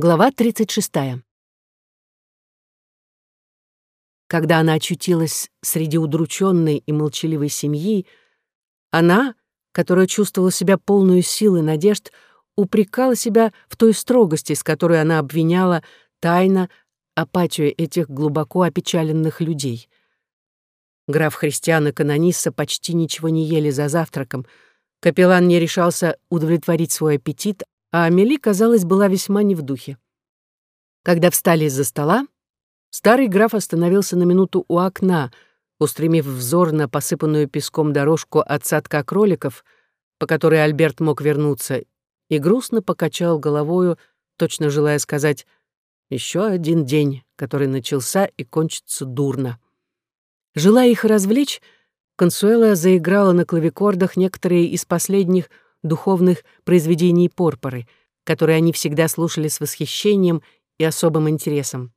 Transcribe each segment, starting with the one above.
Глава 36. Когда она очутилась среди удрученной и молчаливой семьи, она, которая чувствовала себя полную сил и надежд, упрекала себя в той строгости, с которой она обвиняла тайно апатию этих глубоко опечаленных людей. Граф Христиан и Канонисса почти ничего не ели за завтраком. Капеллан не решался удовлетворить свой аппетит, а Амели, казалось, была весьма не в духе. Когда встали из-за стола, старый граф остановился на минуту у окна, устремив взор на посыпанную песком дорожку от садка кроликов, по которой Альберт мог вернуться, и грустно покачал головою, точно желая сказать «Еще один день, который начался и кончится дурно». Желая их развлечь, Консуэла заиграла на клавикордах некоторые из последних — духовных произведений Порпоры, которые они всегда слушали с восхищением и особым интересом.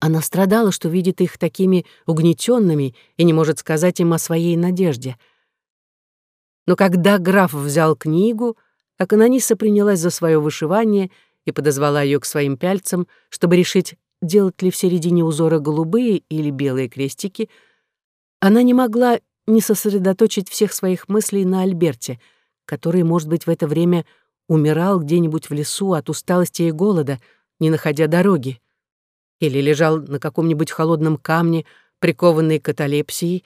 Она страдала, что видит их такими угнетенными и не может сказать им о своей надежде. Но когда граф взял книгу, а канониса принялась за свое вышивание и подозвала ее к своим пяльцам, чтобы решить, делать ли в середине узора голубые или белые крестики, она не могла не сосредоточить всех своих мыслей на Альберте — который, может быть, в это время умирал где-нибудь в лесу от усталости и голода, не находя дороги, или лежал на каком-нибудь холодном камне, прикованный каталепсией,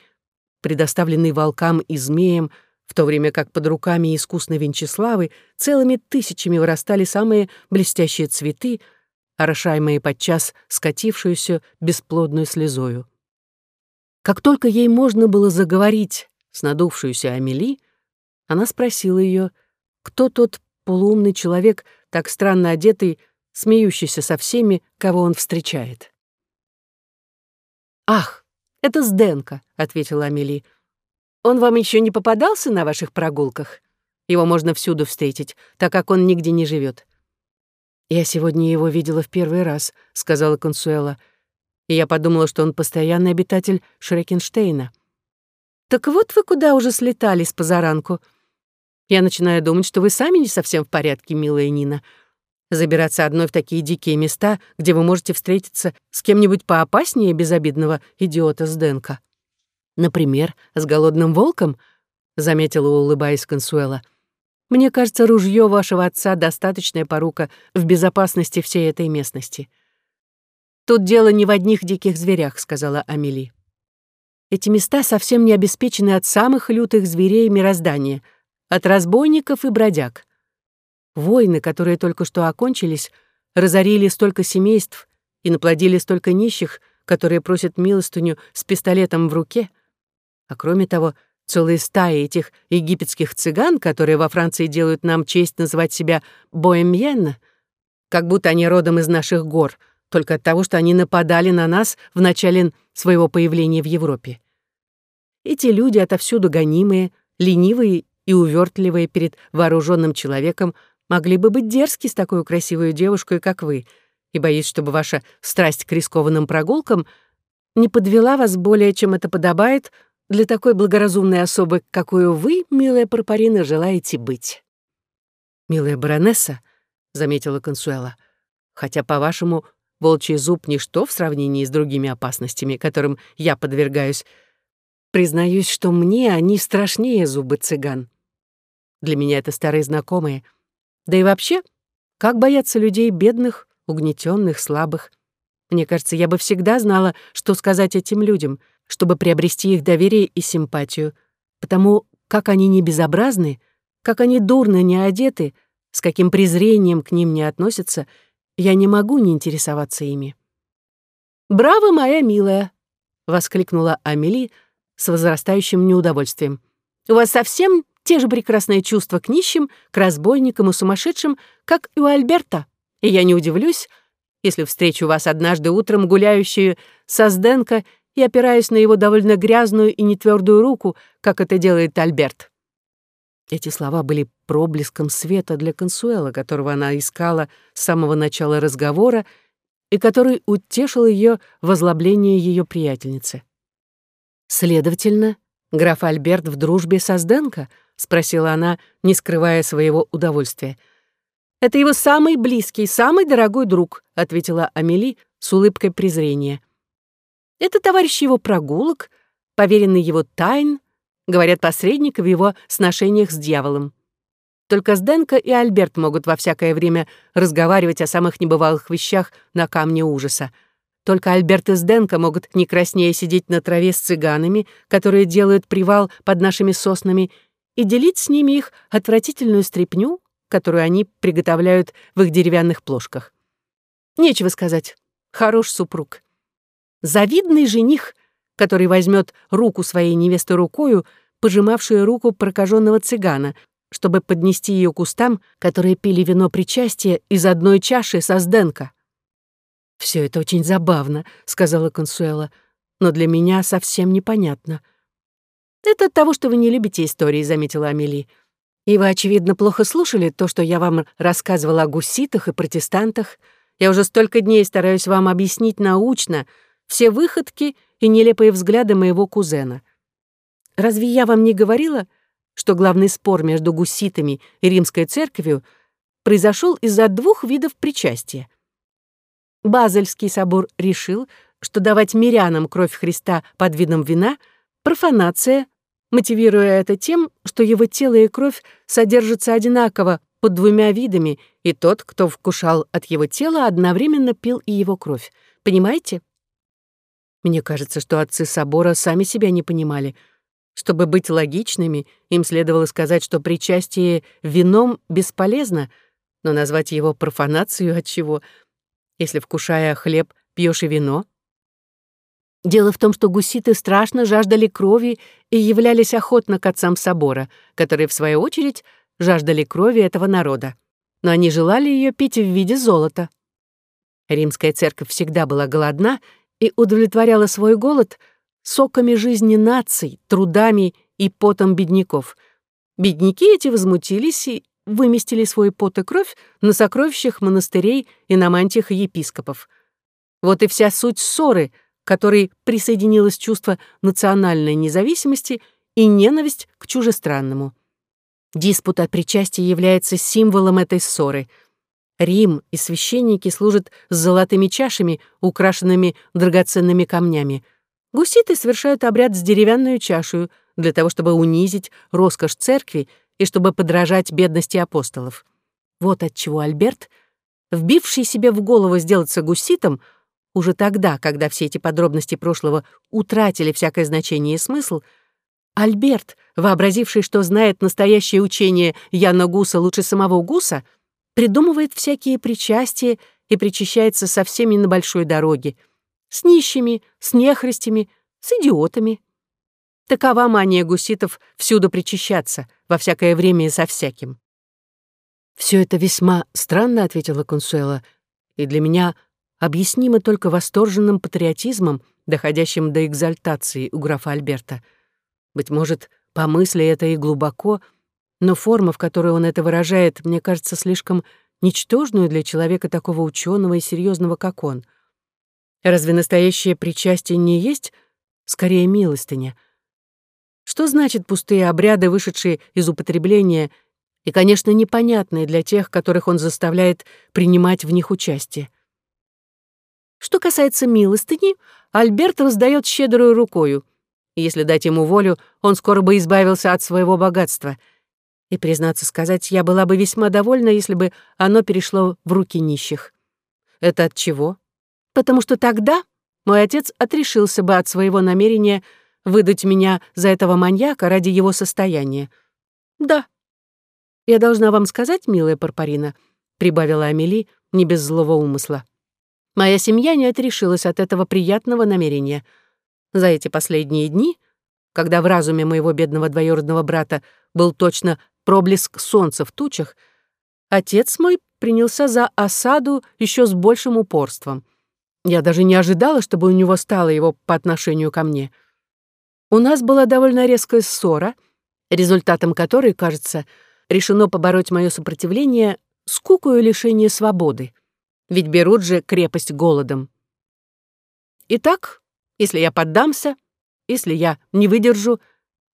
предоставленный волкам и змеям, в то время как под руками искусной Венчеславы целыми тысячами вырастали самые блестящие цветы, орошаемые подчас скатившуюся бесплодную слезою. Как только ей можно было заговорить с надувшуюся Амели, она спросила ее, кто тот полуумный человек, так странно одетый, смеющийся со всеми, кого он встречает. «Ах, это Сденко», — ответила Амели. «Он вам еще не попадался на ваших прогулках? Его можно всюду встретить, так как он нигде не живет. «Я сегодня его видела в первый раз», — сказала Консуэла, «и я подумала, что он постоянный обитатель Шрекенштейна». «Так вот вы куда уже слетали с позаранку?» Я начинаю думать, что вы сами не совсем в порядке, милая Нина. Забираться одной в такие дикие места, где вы можете встретиться с кем-нибудь поопаснее безобидного идиота с Денка. Например, с голодным волком, заметила, улыбаясь Консуэла. Мне кажется, ружье вашего отца — достаточная порука в безопасности всей этой местности. Тут дело не в одних диких зверях, сказала Амели. Эти места совсем не обеспечены от самых лютых зверей мироздания — от разбойников и бродяг. Войны, которые только что окончились, разорили столько семейств и наплодили столько нищих, которые просят милостыню с пистолетом в руке. А кроме того, целые стаи этих египетских цыган, которые во Франции делают нам честь называть себя боемьен, как будто они родом из наших гор, только от того, что они нападали на нас в начале своего появления в Европе. Эти люди отовсюду гонимые, ленивые и увертливые перед вооруженным человеком могли бы быть дерзки с такой красивой девушкой, как вы, и боюсь, чтобы ваша страсть к рискованным прогулкам не подвела вас более, чем это подобает для такой благоразумной особы, какую вы, милая Парпарина, желаете быть. «Милая баронесса», — заметила Консуэла, «хотя, по-вашему, волчий зуб — ничто в сравнении с другими опасностями, которым я подвергаюсь, признаюсь, что мне они страшнее зубы цыган. Для меня это старые знакомые. Да и вообще, как бояться людей бедных, угнетенных, слабых? Мне кажется, я бы всегда знала, что сказать этим людям, чтобы приобрести их доверие и симпатию, потому как они не безобразны, как они дурно не одеты, с каким презрением к ним не относятся, я не могу не интересоваться ими. «Браво, моя милая!» — воскликнула Амели с возрастающим неудовольствием. «У вас совсем те же прекрасные чувства к нищим, к разбойникам и сумасшедшим, как и у Альберта. И я не удивлюсь, если встречу вас однажды утром гуляющую со Сденко и опираясь на его довольно грязную и нетвердую руку, как это делает Альберт. Эти слова были проблеском света для Консуэла, которого она искала с самого начала разговора и который утешил ее возлобление ее приятельницы. Следовательно, граф Альберт в дружбе со Сденко —— спросила она, не скрывая своего удовольствия. Это его самый близкий, самый дорогой друг», — ответила Амели с улыбкой презрения. «Это товарищ его прогулок, поверенный его тайн, говорят посредник в его сношениях с дьяволом. Только Сденко и Альберт могут во всякое время разговаривать о самых небывалых вещах на камне ужаса. Только Альберт и Сденко могут не краснее сидеть на траве с цыганами, которые делают привал под нашими соснами, и делить с ними их отвратительную стряпню, которую они приготовляют в их деревянных плошках. Нечего сказать. Хорош супруг. Завидный жених, который возьмет руку своей невесты рукою, пожимавшую руку прокаженного цыгана, чтобы поднести ее к устам, которые пили вино причастия из одной чаши со Сденко. «Все это очень забавно», — сказала Консуэла, «но для меня совсем непонятно». «Это от того, что вы не любите истории», — заметила Амели. «И вы, очевидно, плохо слушали то, что я вам рассказывала о гуситах и протестантах. Я уже столько дней стараюсь вам объяснить научно все выходки и нелепые взгляды моего кузена. Разве я вам не говорила, что главный спор между гуситами и римской церковью произошел из-за двух видов причастия? Базельский собор решил, что давать мирянам кровь Христа под видом вина — профанация, мотивируя это тем, что его тело и кровь содержатся одинаково под двумя видами, и тот, кто вкушал от его тела, одновременно пил и его кровь. Понимаете? Мне кажется, что отцы собора сами себя не понимали. Чтобы быть логичными, им следовало сказать, что причастие вином бесполезно, но назвать его профанацию от чего — если, вкушая хлеб, пьешь и вино? Дело в том, что гуситы страшно жаждали крови и являлись охотно к отцам собора, которые, в свою очередь, жаждали крови этого народа. Но они желали ее пить в виде золота. Римская церковь всегда была голодна и удовлетворяла свой голод соками жизни наций, трудами и потом бедняков. Бедняки эти возмутились и выместили свой пот и кровь на сокровищах монастырей и на мантиях епископов. Вот и вся суть ссоры, которой присоединилось чувство национальной независимости и ненависть к чужестранному. Диспут о причастии является символом этой ссоры. Рим и священники служат с золотыми чашами, украшенными драгоценными камнями. Гуситы совершают обряд с деревянной чашей для того, чтобы унизить роскошь церкви и чтобы подражать бедности апостолов. Вот отчего Альберт, вбивший себе в голову сделаться гуситом, уже тогда, когда все эти подробности прошлого утратили всякое значение и смысл, Альберт, вообразивший, что знает настоящее учение Яна Гуса лучше самого Гуса, придумывает всякие причастия и причащается со всеми на большой дороге, с нищими, с нехристями, с идиотами. Такова мания гуситов всюду причащаться, во всякое время и со всяким. «Все это весьма странно», — ответила Консуэла, «и для меня объяснимо только восторженным патриотизмом, доходящим до экзальтации у графа Альберта. Быть может, по мысли это и глубоко, но форма, в которой он это выражает, мне кажется слишком ничтожную для человека такого ученого и серьезного, как он. Разве настоящее причастие не есть скорее милостыня — что значит пустые обряды, вышедшие из употребления, и, конечно, непонятные для тех, которых он заставляет принимать в них участие? Что касается милостыни, Альберт раздает щедрую рукою. если дать ему волю, он скоро бы избавился от своего богатства. И, признаться сказать, я была бы весьма довольна, если бы оно перешло в руки нищих. Это от чего? Потому что тогда мой отец отрешился бы от своего намерения — выдать меня за этого маньяка ради его состояния. Да. Я должна вам сказать, милая Парпарина, прибавила Амели не без злого умысла. Моя семья не отрешилась от этого приятного намерения. За эти последние дни, когда в разуме моего бедного двоюродного брата был точно проблеск солнца в тучах, отец мой принялся за осаду еще с большим упорством. Я даже не ожидала, чтобы у него стало его по отношению ко мне — у нас была довольно резкая ссора, результатом которой, кажется, решено побороть мое сопротивление скукою лишения свободы. Ведь берут же крепость голодом. Итак, если я поддамся, если я не выдержу,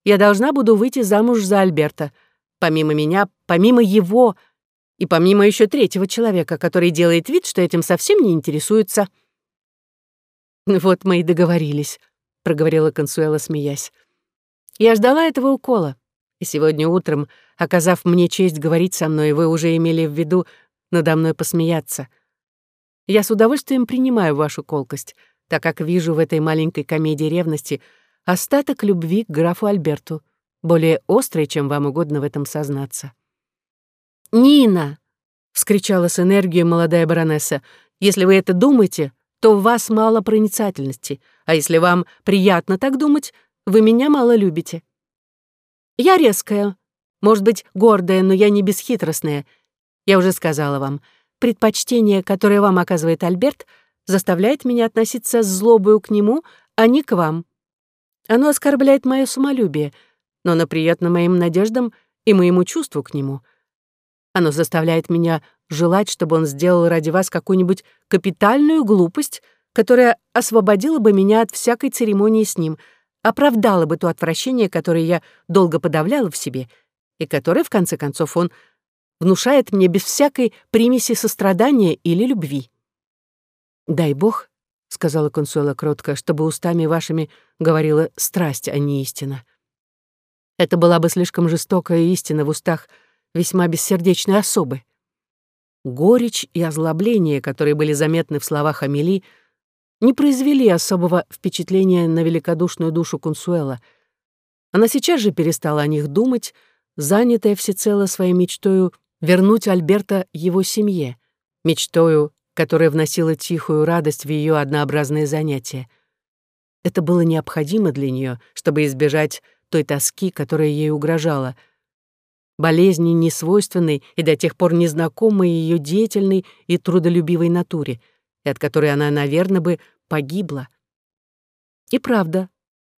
я должна буду выйти замуж за Альберта. Помимо меня, помимо его, И помимо еще третьего человека, который делает вид, что этим совсем не интересуется. «Вот мы и договорились», — проговорила Консуэла, смеясь. «Я ждала этого укола, и сегодня утром, оказав мне честь говорить со мной, вы уже имели в виду надо мной посмеяться. Я с удовольствием принимаю вашу колкость, так как вижу в этой маленькой комедии ревности остаток любви к графу Альберту, более острый, чем вам угодно в этом сознаться. «Нина!» — вскричала с энергией молодая баронесса. «Если вы это думаете, то у вас мало проницательности, а если вам приятно так думать, вы меня мало любите. Я резкая, может быть, гордая, но я не бесхитростная. Я уже сказала вам, предпочтение, которое вам оказывает Альберт, заставляет меня относиться с злобою к нему, а не к вам. Оно оскорбляет мое самолюбие, но оно приятно моим надеждам и моему чувству к нему — оно заставляет меня желать, чтобы он сделал ради вас какую-нибудь капитальную глупость, которая освободила бы меня от всякой церемонии с ним, оправдала бы то отвращение, которое я долго подавляла в себе, и которое, в конце концов, он внушает мне без всякой примеси сострадания или любви. «Дай Бог», — сказала Консуэла кротко, «чтобы устами вашими говорила страсть, а не истина». Это была бы слишком жестокая истина в устах — весьма бессердечной особы. Горечь и озлобление, которые были заметны в словах Амели, не произвели особого впечатления на великодушную душу Консуэла. Она сейчас же перестала о них думать, занятая всецело своей мечтою вернуть Альберта его семье, мечтою, которая вносила тихую радость в ее однообразные занятия. Это было необходимо для нее, чтобы избежать той тоски, которая ей угрожала — болезни несвойственной и до тех пор незнакомой ее деятельной и трудолюбивой натуре, и от которой она, наверное, бы погибла. И правда,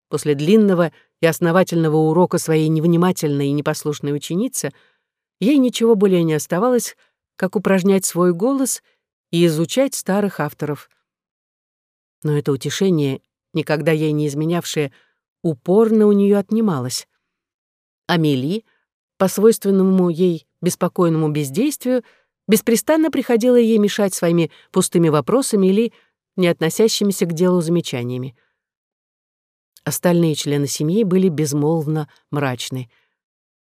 после длинного и основательного урока своей невнимательной и непослушной ученицы, ей ничего более не оставалось, как упражнять свой голос и изучать старых авторов. Но это утешение, никогда ей не изменявшее, упорно у нее отнималось. Амелии — по свойственному ей беспокойному бездействию, беспрестанно приходила ей мешать своими пустыми вопросами или не относящимися к делу замечаниями. Остальные члены семьи были безмолвно мрачны.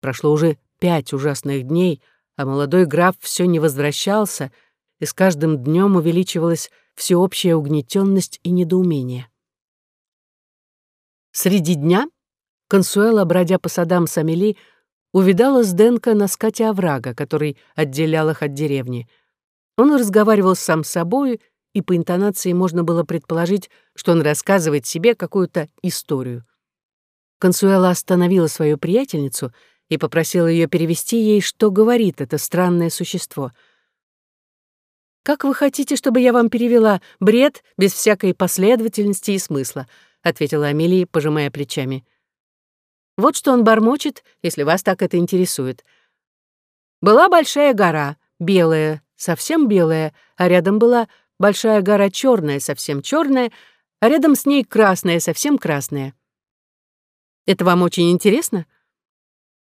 Прошло уже пять ужасных дней, а молодой граф все не возвращался, и с каждым днем увеличивалась всеобщая угнетенность и недоумение. Среди дня Консуэла, бродя по садам Самели, увидала Сденка на скате оврага, который отделял их от деревни. Он разговаривал сам с собой, и по интонации можно было предположить, что он рассказывает себе какую-то историю. Консуэла остановила свою приятельницу и попросила ее перевести ей, что говорит это странное существо. «Как вы хотите, чтобы я вам перевела бред без всякой последовательности и смысла?» — ответила Амелия, пожимая плечами. Вот что он бормочет, если вас так это интересует. Была большая гора, белая, совсем белая, а рядом была большая гора черная, совсем черная, а рядом с ней красная, совсем красная. Это вам очень интересно?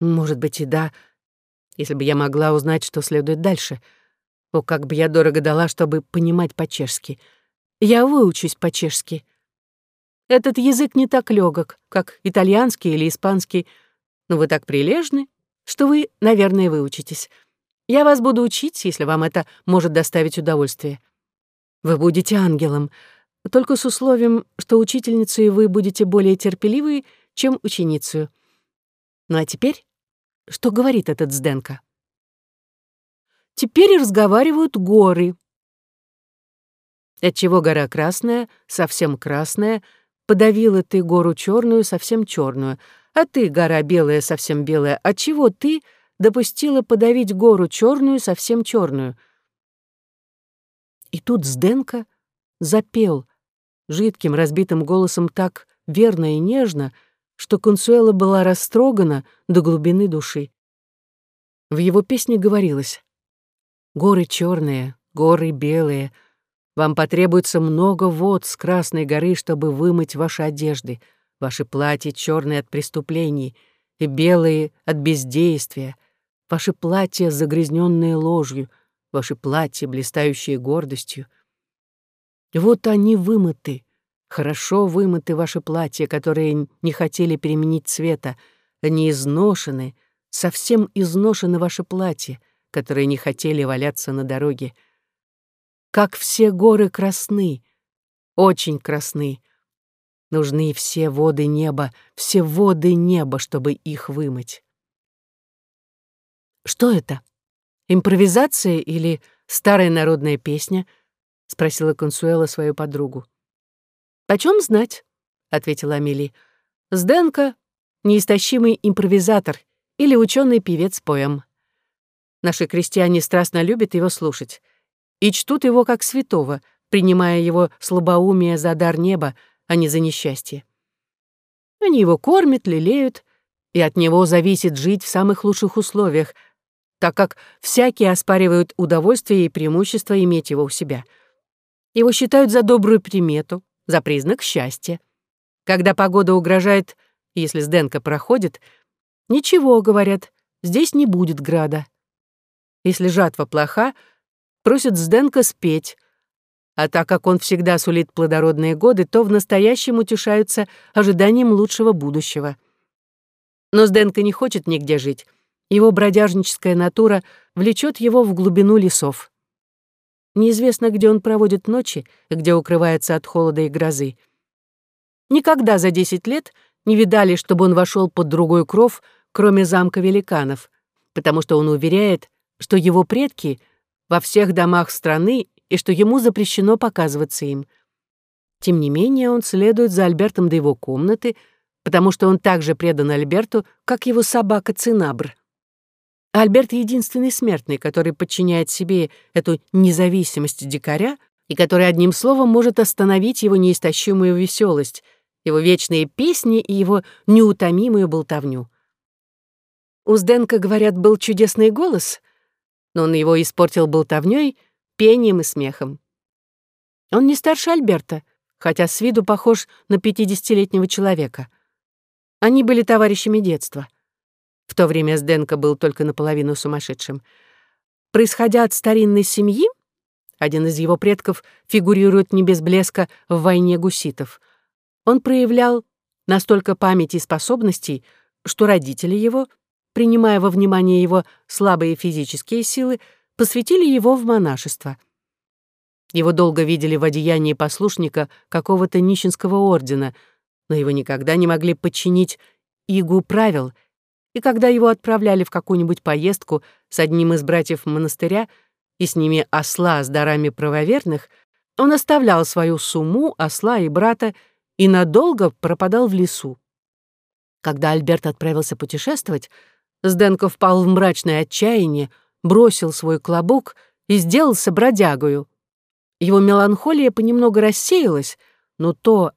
Может быть, и да, если бы я могла узнать, что следует дальше. О, как бы я дорого дала, чтобы понимать по-чешски. Я выучусь по-чешски. Этот язык не так легок, как итальянский или испанский, но вы так прилежны, что вы, наверное, выучитесь. Я вас буду учить, если вам это может доставить удовольствие. Вы будете ангелом, только с условием, что учительницей вы будете более терпеливы, чем ученицей. Ну а теперь, что говорит этот Сденко? Теперь разговаривают горы. Отчего гора красная, совсем красная, Подавила ты гору черную, совсем черную, а ты, гора белая, совсем белая, а чего ты допустила подавить гору черную, совсем черную? И тут Сденко запел жидким разбитым голосом так верно и нежно, что Консуэла была растрогана до глубины души. В его песне говорилось «Горы черные, горы белые — вам потребуется много вод с Красной горы, чтобы вымыть ваши одежды, ваши платья черные от преступлений и белые от бездействия, Ваши платья, загрязненные ложью, ваши платья, блистающие гордостью. Вот они вымыты, хорошо вымыты ваши платья, которые не хотели переменить цвета, они изношены, совсем изношены ваши платья, которые не хотели валяться на дороге. Как все горы красны, очень красны. Нужны все воды неба, все воды неба, чтобы их вымыть. «Что это? Импровизация или старая народная песня?» — спросила Консуэла свою подругу. «Почем знать?» — ответила Амели. «Сденко — неистощимый импровизатор или ученый певец поэм. Наши крестьяне страстно любят его слушать и чтут его как святого, принимая его слабоумие за дар неба, а не за несчастье. Они его кормят, лелеют, и от него зависит жить в самых лучших условиях, так как всякие оспаривают удовольствие и преимущество иметь его у себя. Его считают за добрую примету, за признак счастья. Когда погода угрожает, если Сденка проходит, ничего, говорят, здесь не будет града. Если жатва плоха, просят Сденка спеть, а так как он всегда сулит плодородные годы, то в настоящем утешаются ожиданием лучшего будущего. Но Сденка не хочет нигде жить, его бродяжническая натура влечет его в глубину лесов. Неизвестно, где он проводит ночи, где укрывается от холода и грозы. Никогда за десять лет не видали, чтобы он вошел под другой кров, кроме замка великанов, потому что он уверяет, что его предки во всех домах страны и что ему запрещено показываться им. Тем не менее, он следует за Альбертом до его комнаты, потому что он так же предан Альберту, как его собака Цинабр. Альберт — единственный смертный, который подчиняет себе эту независимость дикаря и который одним словом может остановить его неистощимую веселость, его вечные песни и его неутомимую болтовню. У Сденка, говорят, был чудесный голос, но он его испортил болтовнёй, пением и смехом. Он не старше Альберта, хотя с виду похож на пятидесятилетнего человека. Они были товарищами детства. В то время Сденко был только наполовину сумасшедшим. Происходя от старинной семьи, один из его предков фигурирует не без блеска в войне гуситов. Он проявлял настолько памяти и способностей, что родители его, принимая во внимание его слабые физические силы, посвятили его в монашество. Его долго видели в одеянии послушника какого-то нищенского ордена, но его никогда не могли подчинить игу правил — и когда его отправляли в какую-нибудь поездку с одним из братьев монастыря и с ними осла с дарами правоверных, он оставлял свою сумму, осла и брата и надолго пропадал в лесу. Когда Альберт отправился путешествовать, Сденко впал в мрачное отчаяние, бросил свой клобук и сделался бродягою. Его меланхолия понемногу рассеялась, но то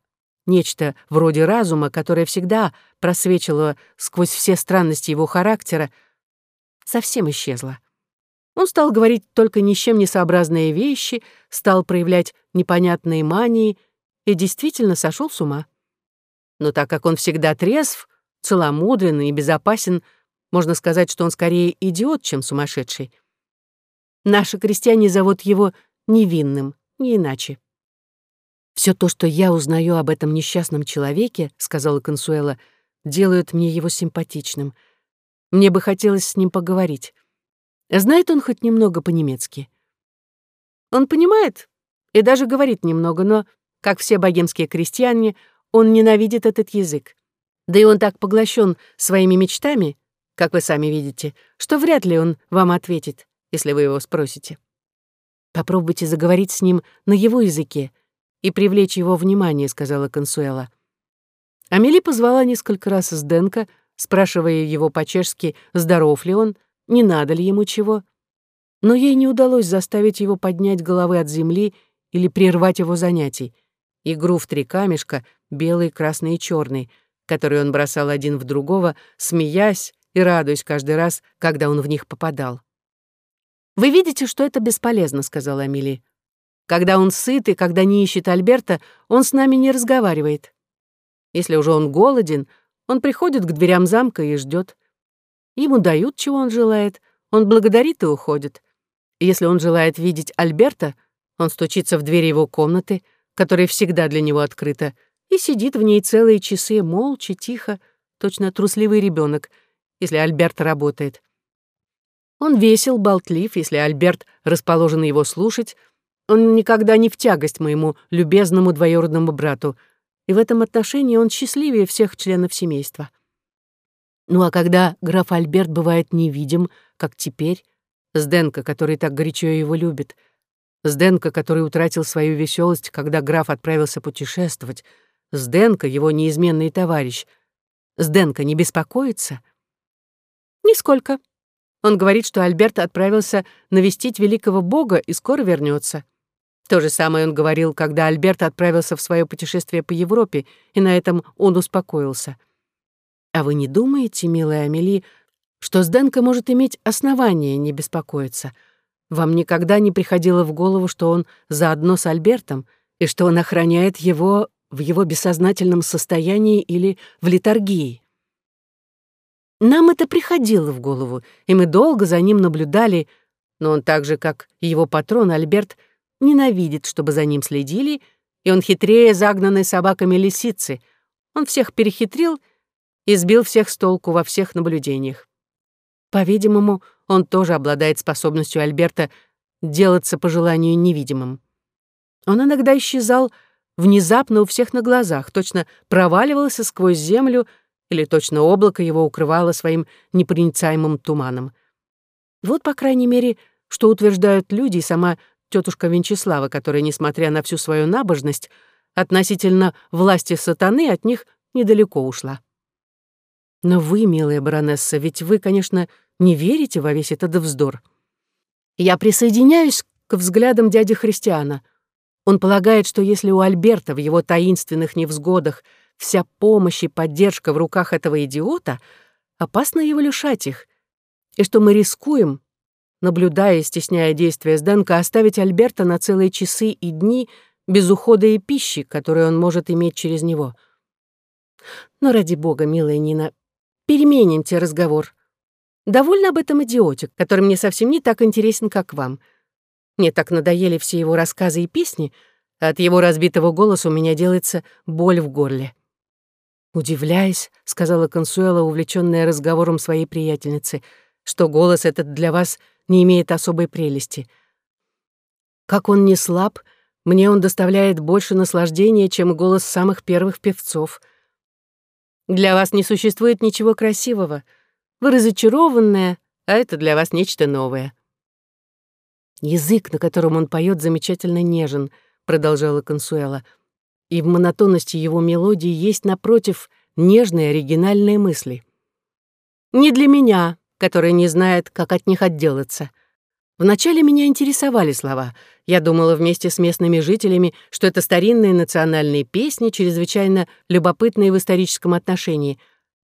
нечто вроде разума, которое всегда просвечивало сквозь все странности его характера, совсем исчезло. Он стал говорить только ни с не сообразные вещи, стал проявлять непонятные мании и действительно сошел с ума. Но так как он всегда трезв, целомудрен и безопасен, можно сказать, что он скорее идиот, чем сумасшедший. Наши крестьяне зовут его невинным, не иначе. Все то, что я узнаю об этом несчастном человеке, сказала Консуэла, делает мне его симпатичным. Мне бы хотелось с ним поговорить. Знает он хоть немного по-немецки? Он понимает и даже говорит немного, но, как все богемские крестьяне, он ненавидит этот язык. Да и он так поглощен своими мечтами, как вы сами видите, что вряд ли он вам ответит, если вы его спросите. Попробуйте заговорить с ним на его языке, и привлечь его внимание», — сказала Консуэла. Амели позвала несколько раз из Денка, спрашивая его по-чешски, здоров ли он, не надо ли ему чего. Но ей не удалось заставить его поднять головы от земли или прервать его занятий. Игру в три камешка, белый, красный и черный, который он бросал один в другого, смеясь и радуясь каждый раз, когда он в них попадал. «Вы видите, что это бесполезно», — сказала Амели. Когда он сыт и когда не ищет Альберта, он с нами не разговаривает. Если уже он голоден, он приходит к дверям замка и ждет. Ему дают, чего он желает, он благодарит и уходит. Если он желает видеть Альберта, он стучится в дверь его комнаты, которая всегда для него открыта, и сидит в ней целые часы, молча, тихо, точно трусливый ребенок, если Альберт работает. Он весел, болтлив, если Альберт расположен его слушать, он никогда не в тягость моему любезному двоюродному брату, и в этом отношении он счастливее всех членов семейства. Ну а когда граф Альберт бывает невидим, как теперь, Сденко, который так горячо его любит, Сденко, который утратил свою веселость, когда граф отправился путешествовать, Сденко, его неизменный товарищ, Сденко не беспокоится? Нисколько. Он говорит, что Альберт отправился навестить великого бога и скоро вернется. То же самое он говорил, когда Альберт отправился в свое путешествие по Европе, и на этом он успокоился. А вы не думаете, милая Амели, что Сденко может иметь основание не беспокоиться? Вам никогда не приходило в голову, что он заодно с Альбертом, и что он охраняет его в его бессознательном состоянии или в литургии? Нам это приходило в голову, и мы долго за ним наблюдали, но он так же, как его патрон Альберт, ненавидит, чтобы за ним следили, и он хитрее загнанной собаками лисицы. Он всех перехитрил и сбил всех с толку во всех наблюдениях. По-видимому, он тоже обладает способностью Альберта делаться по желанию невидимым. Он иногда исчезал внезапно у всех на глазах, точно проваливался сквозь землю или точно облако его укрывало своим непроницаемым туманом. Вот, по крайней мере, что утверждают люди и сама тетушка Венчеслава, которая, несмотря на всю свою набожность, относительно власти сатаны от них недалеко ушла. Но вы, милая баронесса, ведь вы, конечно, не верите во весь этот вздор. Я присоединяюсь к взглядам дяди Христиана. Он полагает, что если у Альберта в его таинственных невзгодах вся помощь и поддержка в руках этого идиота, опасно его лишать их, и что мы рискуем, наблюдая и стесняя действия Сденка, оставить Альберта на целые часы и дни без ухода и пищи, которую он может иметь через него. Но ради бога, милая Нина, переменимте разговор. Довольно об этом идиоте, который мне совсем не так интересен, как вам. Мне так надоели все его рассказы и песни, а от его разбитого голоса у меня делается боль в горле. «Удивляюсь», — сказала Консуэла, увлечённая разговором своей приятельницы, «что голос этот для вас не имеет особой прелести. Как он не слаб, мне он доставляет больше наслаждения, чем голос самых первых певцов. Для вас не существует ничего красивого. Вы разочарованная, а это для вас нечто новое. Язык, на котором он поет, замечательно нежен, продолжала Консуэла, и в монотонности его мелодии есть, напротив, нежные оригинальные мысли. Не для меня, который не знает, как от них отделаться. Вначале меня интересовали слова. Я думала вместе с местными жителями, что это старинные национальные песни, чрезвычайно любопытные в историческом отношении.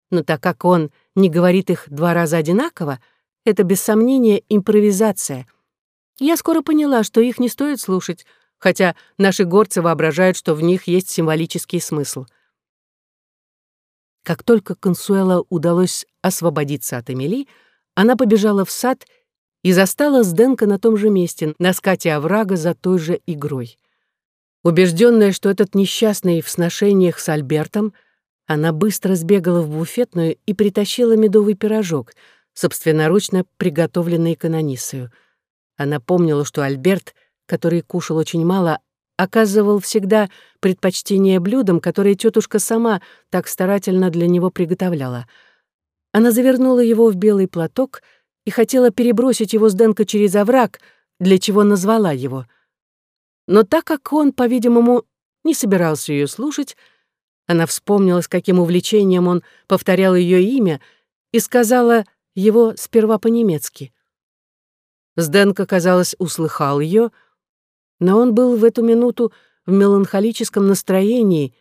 Но так как он не говорит их два раза одинаково, это без сомнения импровизация. Я скоро поняла, что их не стоит слушать, хотя наши горцы воображают, что в них есть символический смысл. Как только Консуэла удалось освободиться от Эмили, она побежала в сад и застала Сденка на том же месте, на скате оврага за той же игрой. Убежденная, что этот несчастный в сношениях с Альбертом, она быстро сбегала в буфетную и притащила медовый пирожок, собственноручно приготовленный канонисою. Она помнила, что Альберт, который кушал очень мало, оказывал всегда предпочтение блюдам, которые тетушка сама так старательно для него приготовляла — она завернула его в белый платок и хотела перебросить его с Денка через овраг, для чего назвала его. Но так как он, по-видимому, не собирался ее слушать, она вспомнила, с каким увлечением он повторял ее имя, и сказала его сперва по-немецки. Сденко, казалось, услыхал ее, но он был в эту минуту в меланхолическом настроении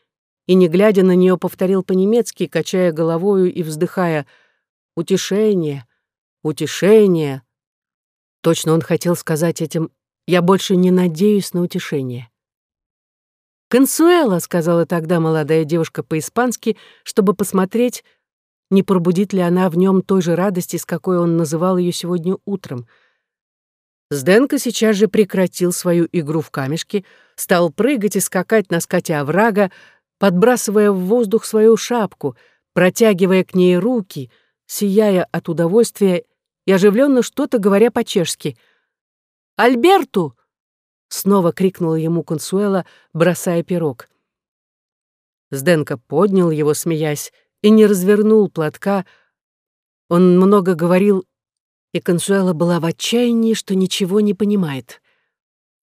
и, не глядя на нее, повторил по-немецки, качая головою и вздыхая — утешение, утешение. Точно он хотел сказать этим «я больше не надеюсь на утешение». «Консуэла», — сказала тогда молодая девушка по-испански, чтобы посмотреть, не пробудит ли она в нем той же радости, с какой он называл ее сегодня утром. Сденко сейчас же прекратил свою игру в камешки, стал прыгать и скакать на скате оврага, подбрасывая в воздух свою шапку, протягивая к ней руки, сияя от удовольствия и оживленно что-то говоря по-чешски. «Альберту!» — снова крикнула ему Консуэла, бросая пирог. Сденко поднял его, смеясь, и не развернул платка. Он много говорил, и Консуэла была в отчаянии, что ничего не понимает.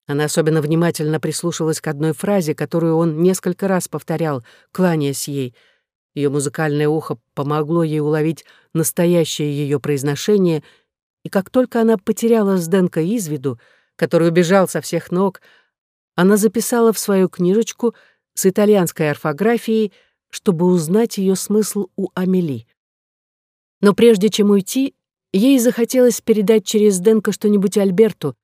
Она особенно внимательно прислушалась к одной фразе, которую он несколько раз повторял, кланяясь ей. Ее музыкальное ухо помогло ей уловить настоящее ее произношение, и как только она потеряла Сденка из виду, который убежал со всех ног, она записала в свою книжечку — с итальянской орфографией, чтобы узнать ее смысл у Амели. Но прежде чем уйти, ей захотелось передать через Денко что-нибудь Альберту,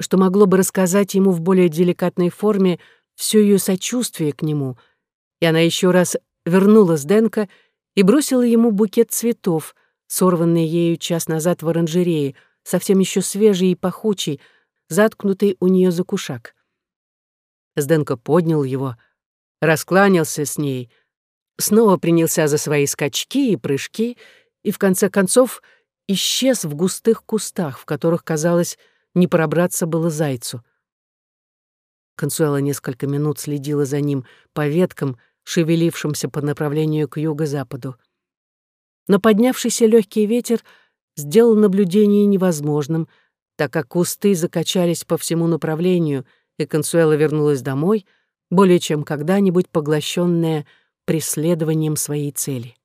что могло бы рассказать ему в более деликатной форме все ее сочувствие к нему, и она еще раз вернула с Денко и бросила ему букет цветов, сорванный ею час назад в оранжерее, совсем еще свежий и пахучий, заткнутый у нее за кушак. Сденко поднял его — раскланялся с ней, снова принялся за свои скачки и прыжки и, в конце концов, исчез в густых кустах, в которых, казалось, не пробраться было зайцу. Консуэла несколько минут следила за ним по веткам, шевелившимся по направлению к юго-западу. Но поднявшийся легкий ветер сделал наблюдение невозможным, так как кусты закачались по всему направлению, и Консуэла вернулась домой — более чем когда-нибудь поглощенная преследованием своей цели.